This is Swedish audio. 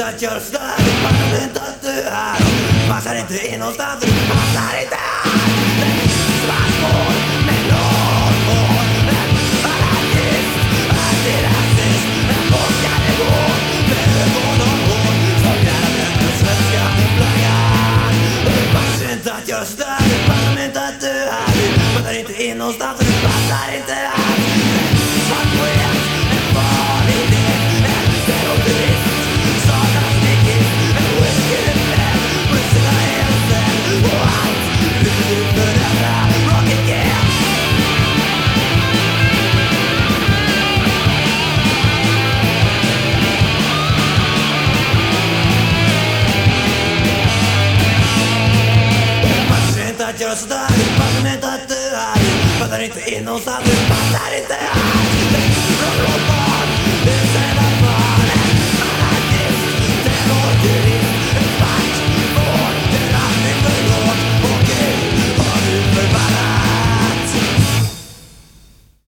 inte att göra sådär Det passar inte att du är här. Passar inte in någonstans. Du passar inte här. Svart hår med långt hår. En anarkist, antirasist En påskarnivå med Behöver och hår. Som gräver den svenska flaggan Det passar inte att göra sådär Det passar inte att du är här. Du passar inte in någonstans. Du passar inte här. Passar inte att göra sådär Det passar inte att du är här